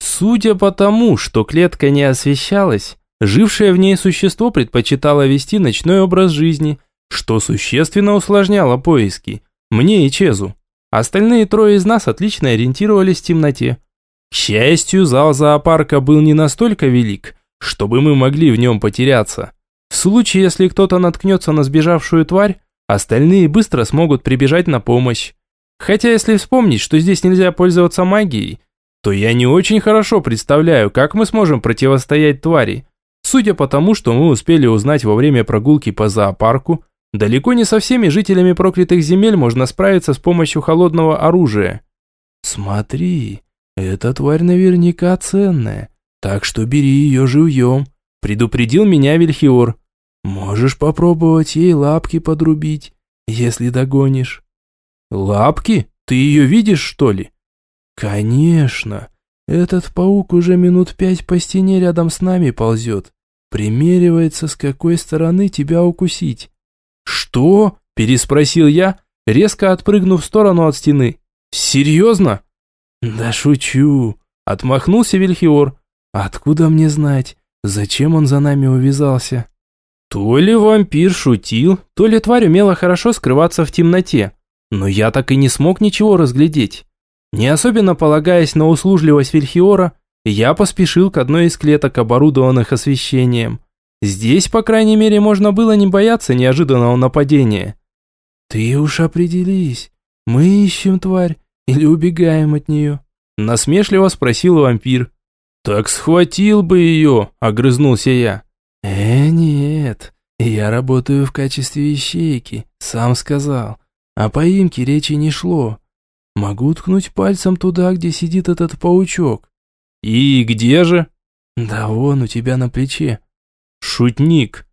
Speaker 1: Судя по тому, что клетка не освещалась, Жившее в ней существо предпочитало вести ночной образ жизни, что существенно усложняло поиски. Мне и Чезу. Остальные трое из нас отлично ориентировались в темноте. К счастью, зал зоопарка был не настолько велик, чтобы мы могли в нем потеряться. В случае, если кто-то наткнется на сбежавшую тварь, остальные быстро смогут прибежать на помощь. Хотя если вспомнить, что здесь нельзя пользоваться магией, то я не очень хорошо представляю, как мы сможем противостоять твари. Судя по тому, что мы успели узнать во время прогулки по зоопарку, далеко не со всеми жителями проклятых земель можно справиться с помощью холодного оружия. «Смотри, эта тварь наверняка ценная, так что бери ее живьем», предупредил меня Вильхиор. «Можешь попробовать ей лапки подрубить, если догонишь». «Лапки? Ты ее видишь, что ли?» «Конечно. Этот паук уже минут пять по стене рядом с нами ползет. Примеривается, с какой стороны тебя укусить». «Что?» – переспросил я, резко отпрыгнув в сторону от стены. «Серьезно?» «Да шучу», – отмахнулся Вильхиор. «Откуда мне знать, зачем он за нами увязался?» То ли вампир шутил, то ли тварь умела хорошо скрываться в темноте. Но я так и не смог ничего разглядеть. Не особенно полагаясь на услужливость Вильхиора, я поспешил к одной из клеток, оборудованных освещением. Здесь, по крайней мере, можно было не бояться неожиданного нападения. «Ты уж определись, мы ищем тварь или убегаем от нее?» Насмешливо спросил вампир. «Так схватил бы ее», – огрызнулся я. «Э, нет, я работаю в качестве ищейки, сам сказал. О поимке речи не шло. Могу ткнуть пальцем туда, где сидит этот паучок. И где же? Да вон у тебя на плече. Шутник.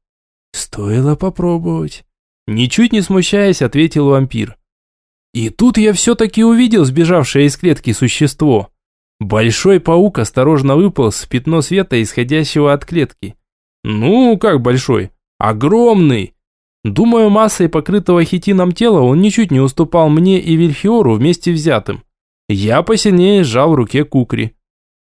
Speaker 1: Стоило попробовать. Ничуть не смущаясь, ответил вампир. И тут я все-таки увидел сбежавшее из клетки существо. Большой паук осторожно выпал с пятно света, исходящего от клетки. Ну, как большой? Огромный! Думаю, массой покрытого хитином тела он ничуть не уступал мне и Вильхиору вместе взятым. Я посильнее сжал в руке кукри.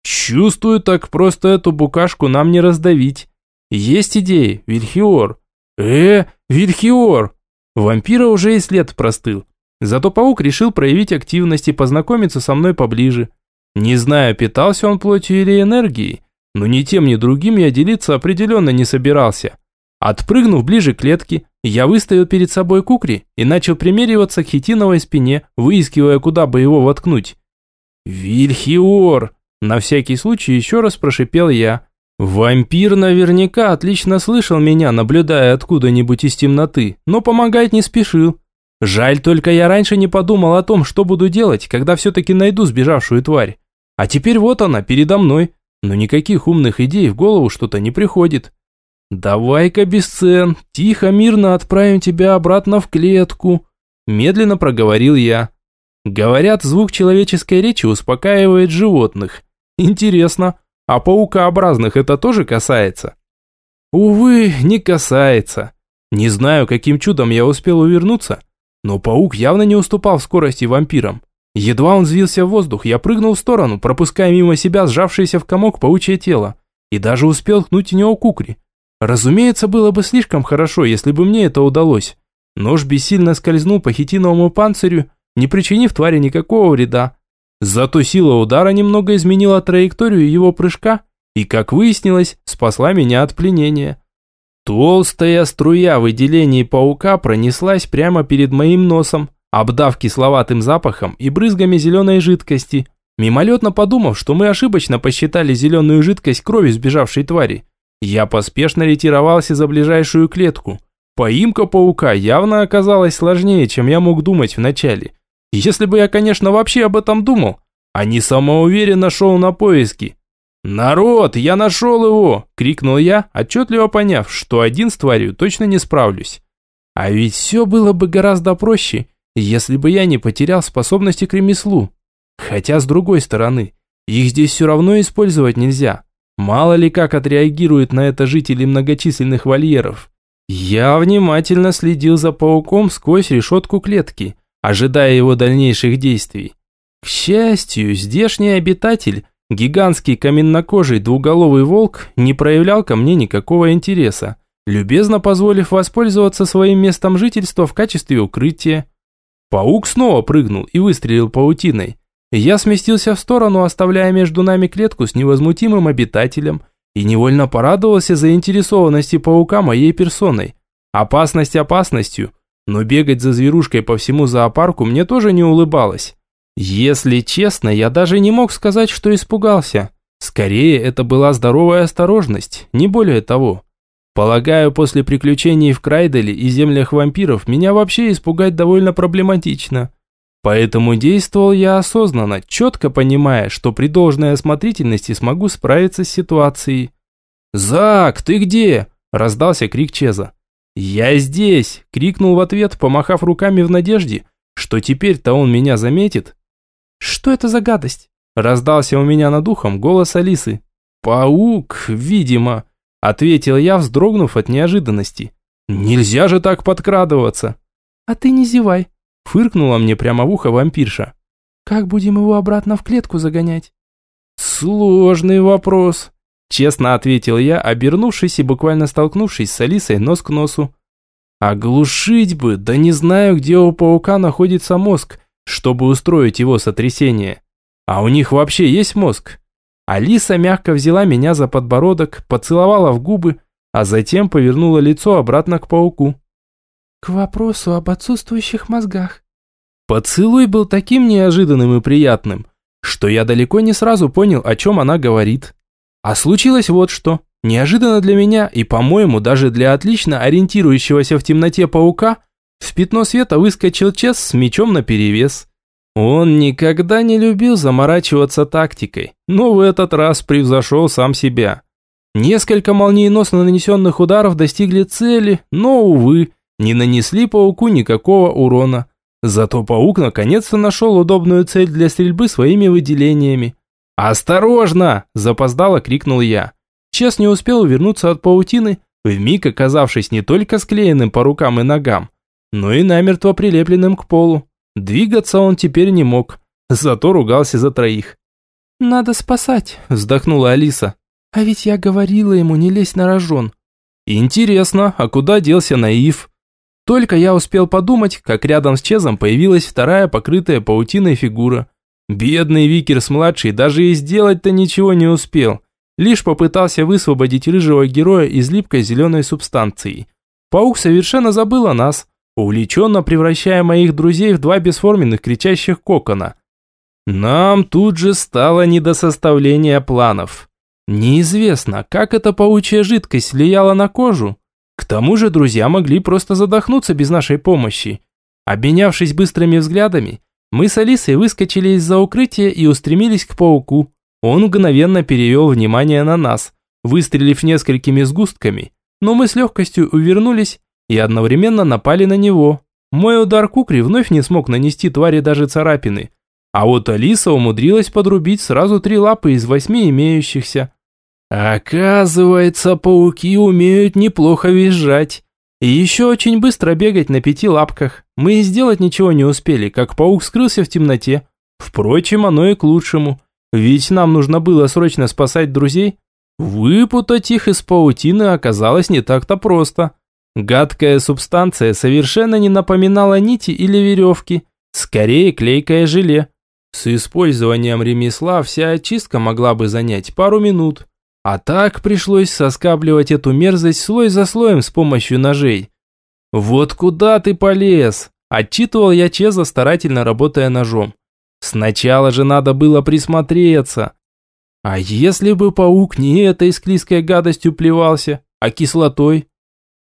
Speaker 1: Чувствую, так просто эту букашку нам не раздавить. Есть идеи, Вильхиор. Э, Вильхиор! Вампира уже и след простыл. Зато паук решил проявить активность и познакомиться со мной поближе. Не знаю, питался он плотью или энергией, но ни тем, ни другим я делиться определенно не собирался. Отпрыгнув ближе к клетке, я выставил перед собой кукри и начал примериваться к хитиновой спине, выискивая, куда бы его воткнуть. «Вильхиор!» На всякий случай еще раз прошипел я. Вампир наверняка отлично слышал меня, наблюдая откуда-нибудь из темноты, но помогать не спешил. Жаль только я раньше не подумал о том, что буду делать, когда все-таки найду сбежавшую тварь. А теперь вот она, передо мной, но никаких умных идей в голову что-то не приходит. «Давай-ка без цен, тихо, мирно отправим тебя обратно в клетку», медленно проговорил я. Говорят, звук человеческой речи успокаивает животных. Интересно, а паукообразных это тоже касается? Увы, не касается. Не знаю, каким чудом я успел увернуться, но паук явно не уступал в скорости вампирам. Едва он взвился в воздух, я прыгнул в сторону, пропуская мимо себя сжавшееся в комок паучье тело, и даже успел ткнуть в него кукри. Разумеется, было бы слишком хорошо, если бы мне это удалось. Нож бессильно скользнул по хитиновому панцирю, не причинив твари никакого вреда. Зато сила удара немного изменила траекторию его прыжка и, как выяснилось, спасла меня от пленения. Толстая струя выделений паука пронеслась прямо перед моим носом, обдав кисловатым запахом и брызгами зеленой жидкости, мимолетно подумав, что мы ошибочно посчитали зеленую жидкость крови сбежавшей твари. Я поспешно ретировался за ближайшую клетку. Поимка паука явно оказалась сложнее, чем я мог думать вначале. Если бы я, конечно, вообще об этом думал, а не самоуверенно шел на поиски. «Народ, я нашел его!» – крикнул я, отчетливо поняв, что один с тварью точно не справлюсь. А ведь все было бы гораздо проще, если бы я не потерял способности к ремеслу. Хотя, с другой стороны, их здесь все равно использовать нельзя. Мало ли как отреагируют на это жители многочисленных вольеров. Я внимательно следил за пауком сквозь решетку клетки, ожидая его дальнейших действий. К счастью, здешний обитатель Гигантский каменнокожий двуголовый волк не проявлял ко мне никакого интереса, любезно позволив воспользоваться своим местом жительства в качестве укрытия. Паук снова прыгнул и выстрелил паутиной. Я сместился в сторону, оставляя между нами клетку с невозмутимым обитателем, и невольно порадовался заинтересованности паука моей персоной. Опасность опасностью, но бегать за зверушкой по всему зоопарку мне тоже не улыбалось. Если честно, я даже не мог сказать, что испугался. Скорее, это была здоровая осторожность, не более того. Полагаю, после приключений в Крайделе и землях вампиров меня вообще испугать довольно проблематично. Поэтому действовал я осознанно, четко понимая, что при должной осмотрительности смогу справиться с ситуацией. «Зак, ты где?» – раздался крик Чеза. «Я здесь!» – крикнул в ответ, помахав руками в надежде, что теперь-то он меня заметит.
Speaker 2: «Что это за гадость?»
Speaker 1: – раздался у меня над ухом голос Алисы. «Паук, видимо», – ответил я, вздрогнув от неожиданности. «Нельзя же так подкрадываться!»
Speaker 2: «А ты не зевай!»
Speaker 1: – фыркнула мне прямо в ухо вампирша.
Speaker 2: «Как будем его обратно в клетку загонять?»
Speaker 1: «Сложный вопрос», Честно ответил я, обернувшись и буквально столкнувшись с Алисой нос к носу. Оглушить бы, да не знаю, где у паука находится мозг, чтобы устроить его сотрясение. А у них вообще есть мозг? Алиса мягко взяла меня за подбородок, поцеловала в губы, а затем повернула лицо обратно к пауку.
Speaker 2: К вопросу об отсутствующих мозгах.
Speaker 1: Поцелуй был таким неожиданным и приятным, что я далеко не сразу понял, о чем она говорит. А случилось вот что. Неожиданно для меня и, по-моему, даже для отлично ориентирующегося в темноте паука, в пятно света выскочил Чес с мечом наперевес. Он никогда не любил заморачиваться тактикой, но в этот раз превзошел сам себя. Несколько молниеносно нанесенных ударов достигли цели, но, увы, не нанесли пауку никакого урона. Зато паук наконец-то нашел удобную цель для стрельбы своими выделениями. «Осторожно!» – запоздало крикнул я. Чес не успел увернуться от паутины, вмиг оказавшись не только склеенным по рукам и ногам, но и намертво прилепленным к полу. Двигаться он теперь не мог, зато ругался за троих.
Speaker 2: «Надо спасать», –
Speaker 1: вздохнула Алиса.
Speaker 2: «А ведь я говорила ему не лезь на рожон».
Speaker 1: «Интересно, а куда делся наив?» Только я успел подумать, как рядом с Чезом появилась вторая покрытая паутиной фигура – Бедный Викерс-младший даже и сделать-то ничего не успел. Лишь попытался высвободить рыжего героя из липкой зеленой субстанции. Паук совершенно забыл о нас, увлеченно превращая моих друзей в два бесформенных кричащих кокона. Нам тут же стало не до составления планов. Неизвестно, как эта паучья жидкость влияла на кожу. К тому же друзья могли просто задохнуться без нашей помощи. Обменявшись быстрыми взглядами, мы с Алисой выскочили из-за укрытия и устремились к пауку. Он мгновенно перевел внимание на нас, выстрелив несколькими сгустками, но мы с легкостью увернулись и одновременно напали на него. Мой удар кукри вновь не смог нанести твари даже царапины, а вот Алиса умудрилась подрубить сразу три лапы из восьми имеющихся. Оказывается, пауки умеют неплохо визжать. И еще очень быстро бегать на пяти лапках. Мы и сделать ничего не успели, как паук скрылся в темноте. Впрочем, оно и к лучшему. Ведь нам нужно было срочно спасать друзей. Выпутать их из паутины оказалось не так-то просто. Гадкая субстанция совершенно не напоминала нити или веревки. Скорее клейкое желе. С использованием ремесла вся очистка могла бы занять пару минут. А так пришлось соскабливать эту мерзость слой за слоем с помощью ножей. «Вот куда ты полез?» – отчитывал я Чеза, старательно работая ножом. «Сначала же надо было присмотреться. А если бы паук не этой склизкой гадостью плевался, а кислотой?»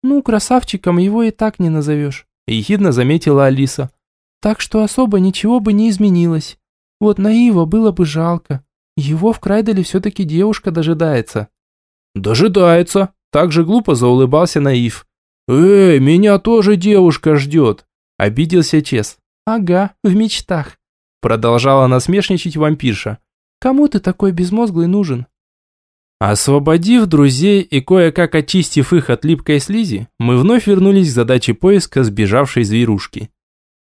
Speaker 2: «Ну, красавчиком его и так не назовешь», –
Speaker 1: ехидно заметила Алиса.
Speaker 2: «Так что особо ничего бы не изменилось. Вот Наива было бы жалко. Его в Крайделе все-таки девушка дожидается».
Speaker 1: «Дожидается», – так же глупо заулыбался Наив. «Эй, меня тоже девушка ждет», – обиделся Чес.
Speaker 2: «Ага, в мечтах», –
Speaker 1: продолжала насмешничать вампирша.
Speaker 2: «Кому ты такой безмозглый нужен?»
Speaker 1: Освободив друзей и кое-как очистив их от липкой слизи, мы вновь вернулись к задаче поиска сбежавшей зверушки.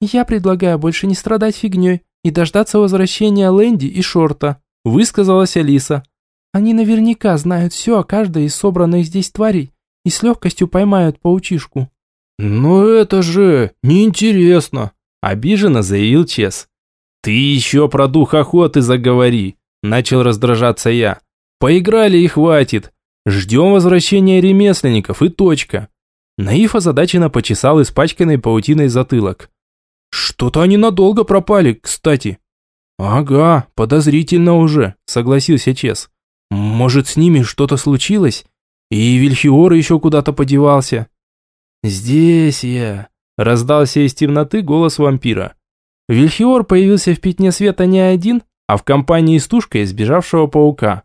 Speaker 2: «Я предлагаю больше не страдать фигней и дождаться возвращения Лэнди и Шорта»,
Speaker 1: высказалась Алиса.
Speaker 2: «Они наверняка знают все о каждой из собранных здесь тварей и с легкостью поймают паучишку».
Speaker 1: «Но это же неинтересно», – обиженно заявил Чес. «Ты еще про дух охоты заговори», – начал раздражаться я. «Поиграли и хватит. Ждем возвращения ремесленников и точка». Наив озадаченно почесал испачканный паутиной затылок. «Что-то они надолго пропали, кстати». «Ага, подозрительно уже», – согласился Чес. «Может, с ними что-то случилось? И Вильхиор еще куда-то подевался?» «Здесь я», – раздался из темноты голос вампира. Вильхиор появился в пятне света не один, а в компании с тушкой сбежавшего паука.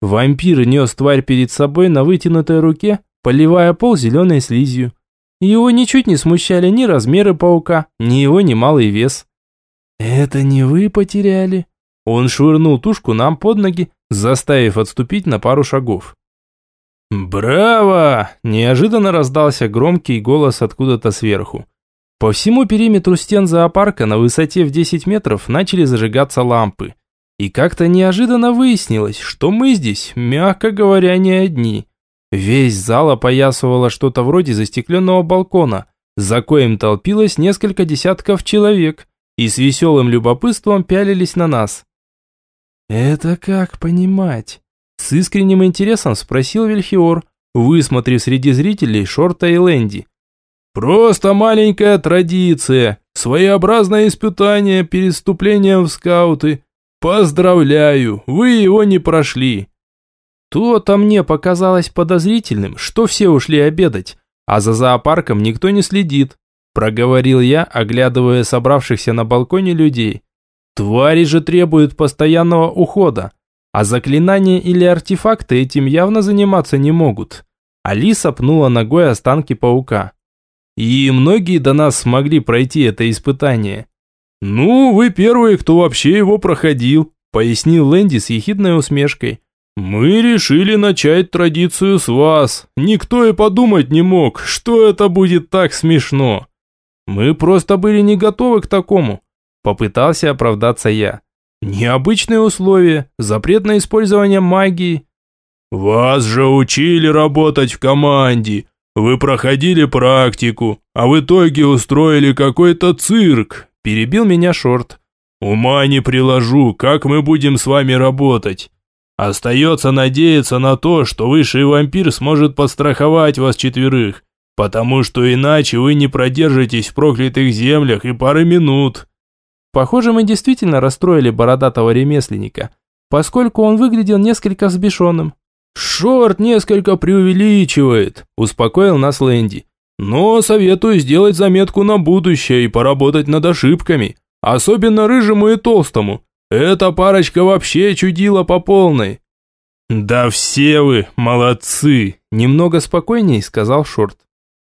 Speaker 1: Вампир нес тварь перед собой на вытянутой руке, поливая пол зеленой слизью. Его ничуть не смущали ни размеры паука, ни его немалый вес. «Это не вы потеряли?» Он швырнул тушку нам под ноги, заставив отступить на пару шагов. «Браво!» – неожиданно раздался громкий голос откуда-то сверху. По всему периметру стен зоопарка на высоте в 10 метров начали зажигаться лампы. И как-то неожиданно выяснилось, что мы здесь, мягко говоря, не одни. Весь зал опоясывало что-то вроде застекленного балкона, за коем толпилось несколько десятков человек и с веселым любопытством пялились на нас. «Это как понимать?» С искренним интересом спросил Вильхиор, высмотрев среди зрителей Шорта и Лэнди. «Просто маленькая традиция, своеобразное испытание перед вступлением в скауты. Поздравляю, вы его не прошли». То-то мне показалось подозрительным, что все ушли обедать, а за зоопарком никто не следит, проговорил я, оглядывая собравшихся на балконе людей. Твари же требуют постоянного ухода, а заклинания или артефакты этим явно заниматься не могут. Алиса пнула ногой останки паука. И многие до нас смогли пройти это испытание. «Ну, вы первые, кто вообще его проходил», пояснил Лэнди с ехидной усмешкой. «Мы решили начать традицию с вас. Никто и подумать не мог, что это будет так смешно. Мы просто были не готовы к такому. Попытался оправдаться я. Необычные условия, запрет на использование магии. Вас же учили работать в команде. Вы проходили практику, а в итоге устроили какой-то цирк. Перебил меня Шорт. Ума не приложу, как мы будем с вами работать. Остается надеяться на то, что высший вампир сможет подстраховать вас четверых, потому что иначе вы не продержитесь в проклятых землях и пары минут. Похоже, мы действительно расстроили бородатого ремесленника, поскольку он выглядел несколько взбешенным. «Шорт несколько преувеличивает», – успокоил нас Лэнди. «Но советую сделать заметку на будущее и поработать над ошибками, особенно рыжему и толстому. Эта парочка вообще чудила по полной». «Да все вы молодцы!» – немного спокойней сказал Шорт.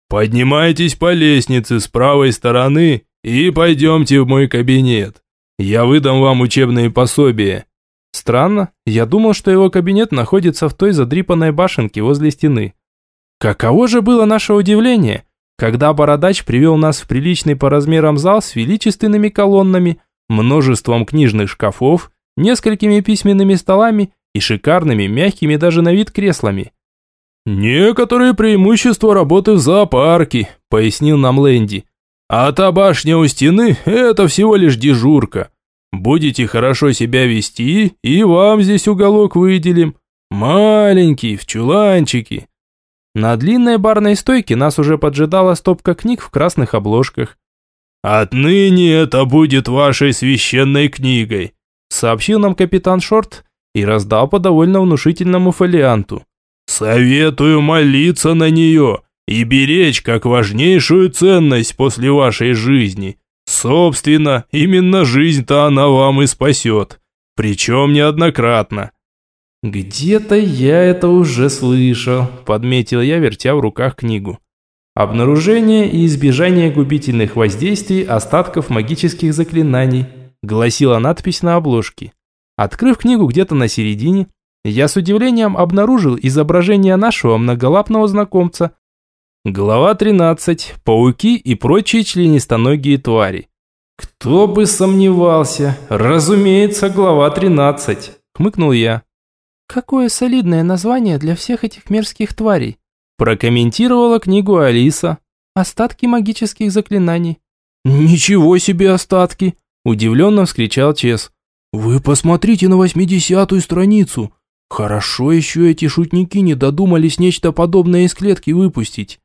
Speaker 1: «Поднимайтесь по лестнице с правой стороны и пойдемте в мой кабинет. Я выдам вам учебные пособия». Странно, я думал, что его кабинет находится в той задрипанной башенке возле стены. Каково же было наше удивление, когда бородач привел нас в приличный по размерам зал с величественными колоннами, множеством книжных шкафов, несколькими письменными столами и шикарными, мягкими даже на вид креслами. «Некоторые преимущества работы в зоопарке», – пояснил нам Лэнди. А та башня у стены – это всего лишь дежурка. Будете хорошо себя вести, и вам здесь уголок выделим. Маленький, в чуланчике. На длинной барной стойке нас уже поджидала стопка книг в красных обложках. «Отныне это будет вашей священной книгой», сообщил нам капитан Шорт и раздал по довольно внушительному фолианту. «Советую молиться на нее и беречь как важнейшую ценность после вашей жизни. Собственно, именно жизнь-то она вам и спасет, причем неоднократно». «Где-то я это уже слышал», – подметил я, вертя в руках книгу. «Обнаружение и избежание губительных воздействий остатков магических заклинаний», – гласила надпись на обложке. Открыв книгу где-то на середине, я с удивлением обнаружил изображение нашего многолапного знакомца, Глава 13. Пауки и прочие членистоногие твари. Кто бы сомневался, разумеется, глава 13. хмыкнул я.
Speaker 2: Какое солидное название для всех этих мерзких тварей.
Speaker 1: Прокомментировала книгу Алиса.
Speaker 2: Остатки магических заклинаний.
Speaker 3: «Ничего себе остатки!» – удивленно вскричал Чес. «Вы посмотрите на восьмидесятую страницу. Хорошо еще эти шутники не додумались нечто подобное из клетки выпустить».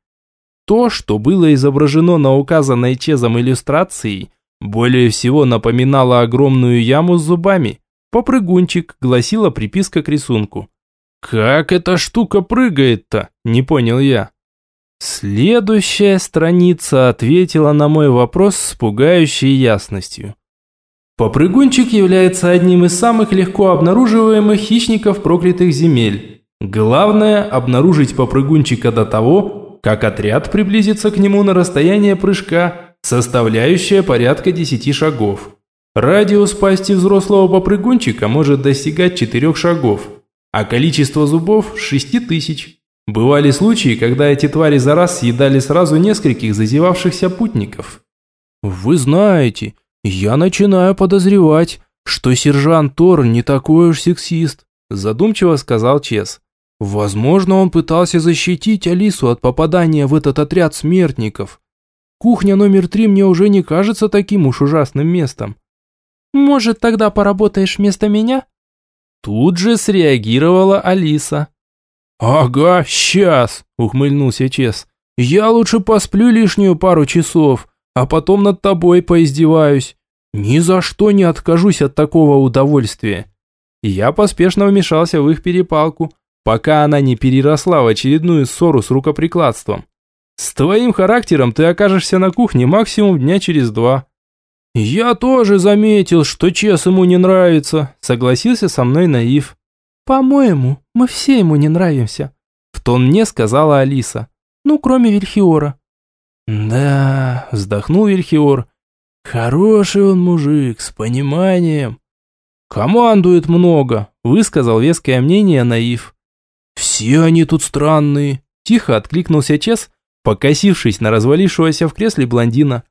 Speaker 1: То, что было изображено на указанной Чезом иллюстрации, более всего напоминало огромную яму с зубами. «Попрыгунчик», гласила приписка к рисунку. «Как эта штука прыгает-то?» – не понял я. Следующая страница ответила на мой вопрос с пугающей ясностью. Попрыгунчик является одним из самых легко обнаруживаемых хищников проклятых земель. Главное – обнаружить попрыгунчика до того, как отряд приблизится к нему на расстояние прыжка, составляющее порядка 10 шагов. Радиус пасти взрослого попрыгунчика может достигать 4 шагов – а количество зубов – 6 тысяч. Бывали случаи, когда эти твари за раз съедали сразу нескольких зазевавшихся путников.
Speaker 3: «Вы знаете, я начинаю подозревать, что сержант Тор не такой уж сексист», задумчиво сказал Чес. «Возможно, он пытался защитить Алису от попадания в этот отряд смертников. Кухня номер три мне уже не кажется таким уж ужасным местом».
Speaker 2: «Может, тогда поработаешь вместо меня?»
Speaker 1: Тут же среагировала Алиса.
Speaker 3: «Ага, сейчас», – ухмыльнулся Чес. «Я лучше посплю лишнюю пару часов, а потом над тобой поиздеваюсь. Ни за что не откажусь от такого удовольствия».
Speaker 1: Я поспешно вмешался в их перепалку, пока она не переросла в очередную ссору с рукоприкладством. «С твоим характером ты окажешься на кухне максимум дня через два.
Speaker 3: «Я тоже заметил, что Чес ему не нравится», – согласился со мной Наив.
Speaker 2: «По-моему, мы все ему не нравимся», –
Speaker 1: в тон мне сказала Алиса.
Speaker 2: «Ну, кроме Вильхиора».
Speaker 3: «Да», – вздохнул Вильхиор. «Хороший он мужик, с пониманием».
Speaker 1: «Командует много», – высказал веское мнение Наив.
Speaker 3: «Все они тут странные», –
Speaker 1: тихо откликнулся Чес, покосившись на развалившегося в кресле блондина.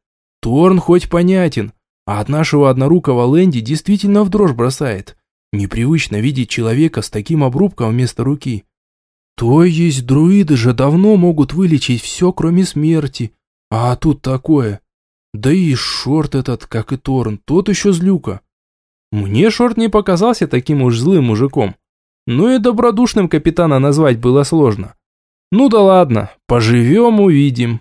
Speaker 3: «Торн хоть понятен, а от нашего однорукого Лэнди действительно в дрожь бросает. Непривычно видеть человека с таким обрубком вместо руки. То есть друиды же давно могут вылечить все, кроме смерти. А тут такое. Да и Шорт этот, как и Торн, тот еще злюка.
Speaker 1: Мне Шорт не показался таким уж злым мужиком. Ну и добродушным капитана назвать было сложно. Ну да ладно, поживем увидим.